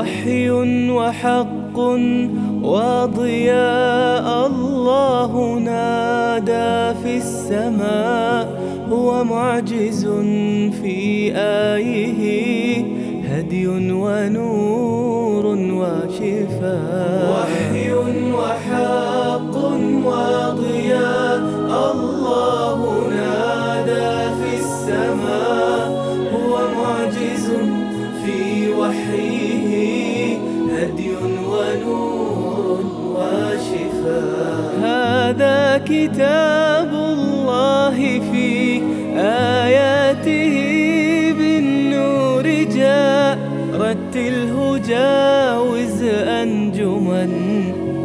وحي وحق وضياء الله نادى في السماء هو معجز في آيه هدي ونور وشفاء. وحي وحق وضياء الله نادى في السماء هو معجز في وحيه هدي ونور وشفاء. هذا كتاب الله في آياته بالنور جاء. رتله جاوز أنجما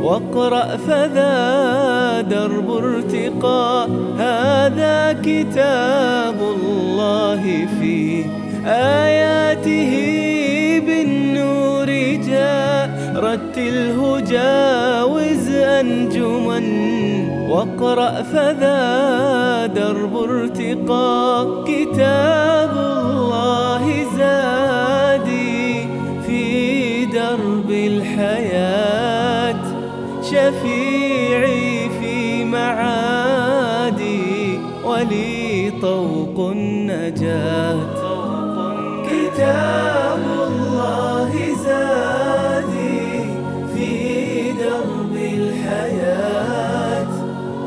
واقرأ فذا درب ارتقاء. هذا كتاب الله في آياته بالنور جاء رتله جاوز أنجما واقرأ فذا درب ارتقاء كتاب الله زادي في درب الحياة. شفيعي في معادي ولي طوق النجاة. كتاب الله زادي في درب الحياة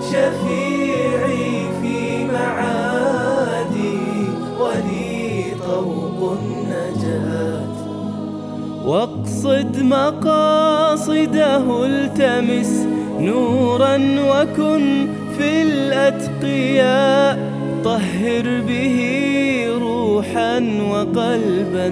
شفيعي في معادي ولي طوق النجاة. واقصد مقاصده التمس نورا وكن في الأتقياء. طهر به روحا وقلبا.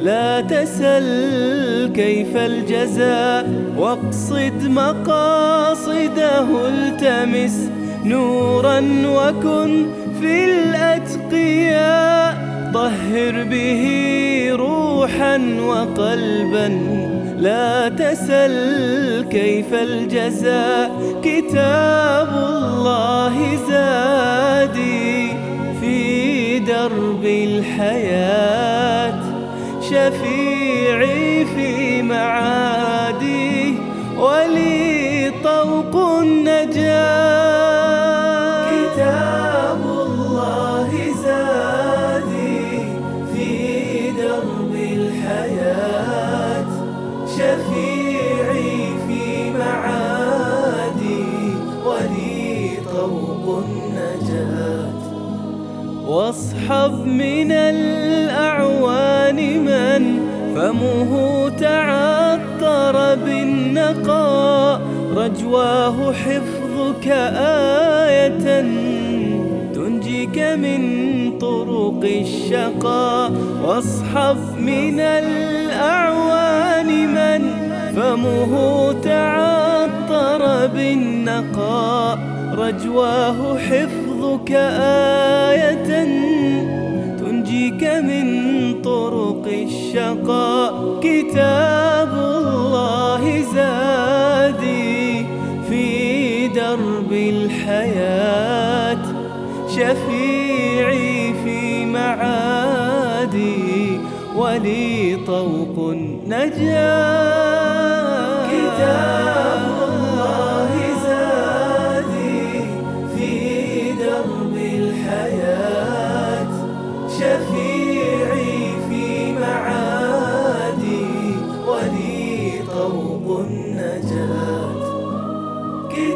لا تسل كيف الجزاء واقصد مقاصده التمس. نورا وكن في الأتقياء. طهر به روحا وقلبا. لا تسل كيف الجزاء كتاب الله زادي. درب الحياة شفيعي في معادي ولي طوق النجاة. كتاب الله زادي في درب الحياة شفيعي في معادي ولي طوق النجاة. واصحب من الأعوان من فمه تعطر بالنقاء رجواه حفظك آية تنجيك من طرق الشقاء واصحب من الأعوان من فمه تعطر بالنقاء رجواه حفظك آية تنجيك من طرق الشقاء. كتاب الله زادي في درب الحياة. شفيعي في معادي ولي طوق النجاة. كتاب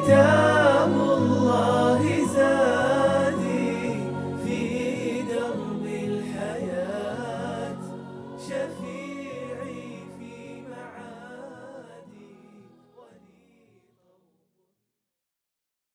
있다